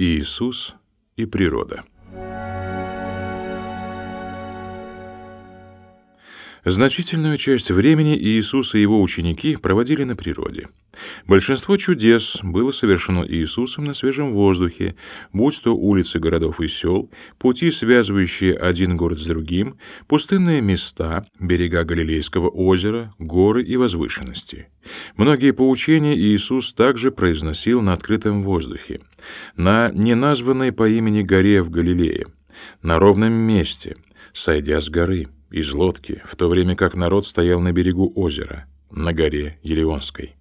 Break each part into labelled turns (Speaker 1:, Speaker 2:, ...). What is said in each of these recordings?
Speaker 1: Иисус и природа. Значительную часть времени Иисус и его ученики проводили на природе. Большинство чудес было совершено Иисусом на свежем воздухе, будь то улицы городов и сел, пути, связывающие один город с другим, пустынные места, берега Галилейского озера, горы и возвышенности. Многие поучения Иисус также произносил на открытом воздухе, на неназванной по имени горе в Галилее, на ровном месте, сойдя с горы из лодки, в то время как народ стоял на берегу озера, на горе Елеонской.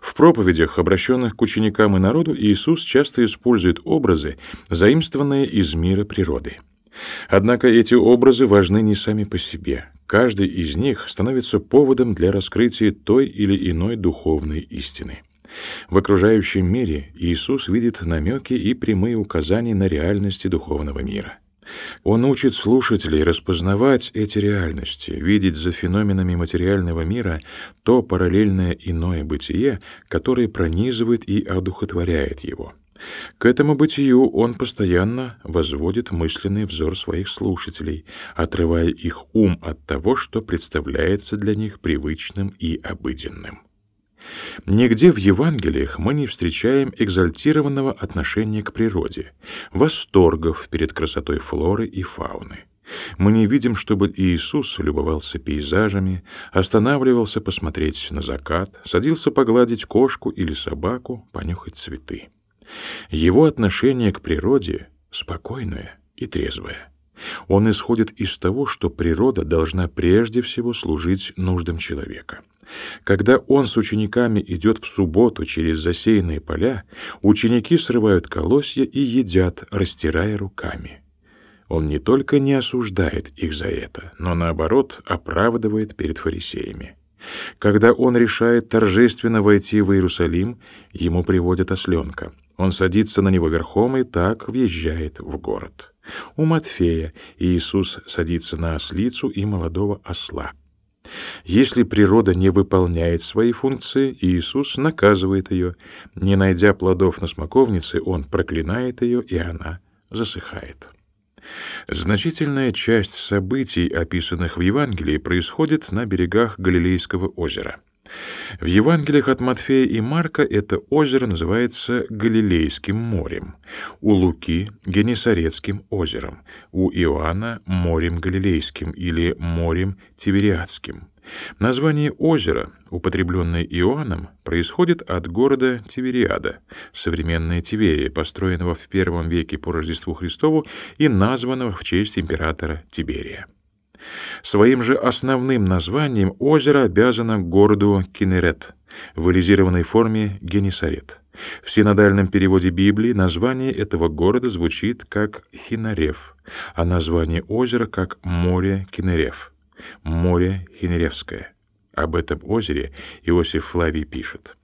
Speaker 1: В проповедях, обращенных к ученикам и народу, Иисус часто использует образы, заимствованные из мира природы. Однако эти образы важны не сами по себе. Каждый из них становится поводом для раскрытия той или иной духовной истины. В окружающем мире Иисус видит намеки и прямые указания на реальности духовного мира. Он учит слушателей распознавать эти реальности, видеть за феноменами материального мира то параллельное иное бытие, которое пронизывает и одухотворяет его. К этому бытию он постоянно возводит мысленный взор своих слушателей, отрывая их ум от того, что представляется для них привычным и обыденным. Нигде в Евангелиях мы не встречаем экзальтированного отношения к природе, восторгов перед красотой флоры и фауны. Мы не видим, чтобы Иисус любовался пейзажами, останавливался посмотреть на закат, садился погладить кошку или собаку, понюхать цветы. Его отношение к природе спокойное и трезвое. Он исходит из того, что природа должна прежде всего служить нуждам человека — когда он с учениками идет в субботу через засеянные поля, ученики срывают колосья и едят, растирая руками. Он не только не осуждает их за это, но наоборот оправдывает перед фарисеями. Когда он решает торжественно войти в Иерусалим, ему приводят осленка. Он садится на него верхом и так въезжает в город. У Матфея Иисус садится на ослицу и молодого осла. Если природа не выполняет свои функции, Иисус наказывает ее. Не найдя плодов на смоковнице, он проклинает ее, и она засыхает. Значительная часть событий, описанных в Евангелии, происходит на берегах Галилейского озера. В Евангелиях от Матфея и Марка это озеро называется Галилейским морем, у Луки — Генесарецким озером, у Иоанна — морем Галилейским или морем Тивериадским. Название озера, употребленное Иоанном, происходит от города Тивериада, современная Тиверия, построенного в первом веке по Рождеству Христову и названного в честь императора Тиберия. Своим же основным названием озеро обязано городу Кинерет, в элизированной форме Генесарет. В синодальном переводе Библии название этого города звучит как Хинарев, а название озера как море Кинерев, море Хинеревское. Об этом озере Иосиф Флавий пишет: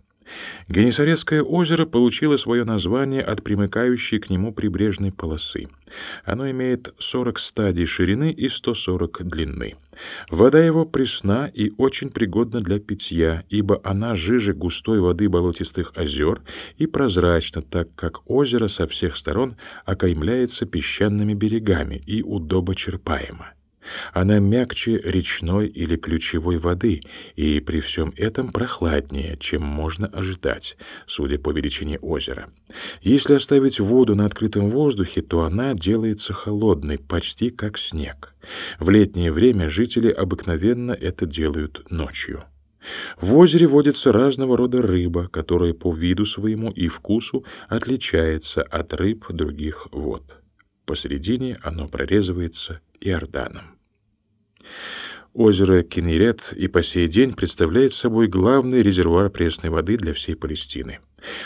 Speaker 1: Генесарецкое озеро получило свое название от примыкающей к нему прибрежной полосы. Оно имеет 40 стадий ширины и 140 длины. Вода его пресна и очень пригодна для питья, ибо она жиже густой воды болотистых озер и прозрачна, так как озеро со всех сторон окаймляется песчаными берегами и удобочерпаемо. Она мягче речной или ключевой воды и при всем этом прохладнее, чем можно ожидать, судя по величине озера. Если оставить воду на открытом воздухе, то она делается холодной, почти как снег. В летнее время жители обыкновенно это делают ночью. В озере водится разного рода рыба, которая по виду своему и вкусу отличается от рыб других вод. Посередине оно прорезывается Иорданом. Озеро Кинерет и по сей день представляет собой главный резервуар пресной воды для всей Палестины.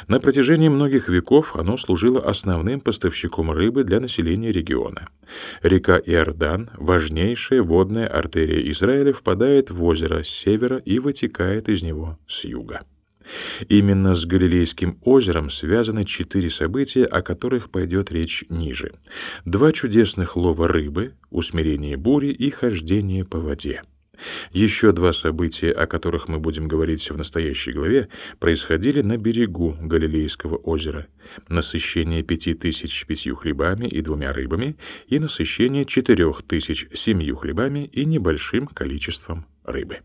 Speaker 1: На протяжении многих веков оно служило основным поставщиком рыбы для населения региона. Река Иордан, важнейшая водная артерия Израиля, впадает в озеро с севера и вытекает из него с юга. Именно с Галилейским озером связаны четыре события, о которых пойдет речь ниже. Два чудесных лова рыбы, усмирение бури и хождение по воде. Еще два события, о которых мы будем говорить в настоящей главе, происходили на берегу Галилейского озера. Насыщение пяти тысяч пятью хлебами и двумя рыбами и насыщение четырех тысяч семью хлебами и небольшим количеством рыбы.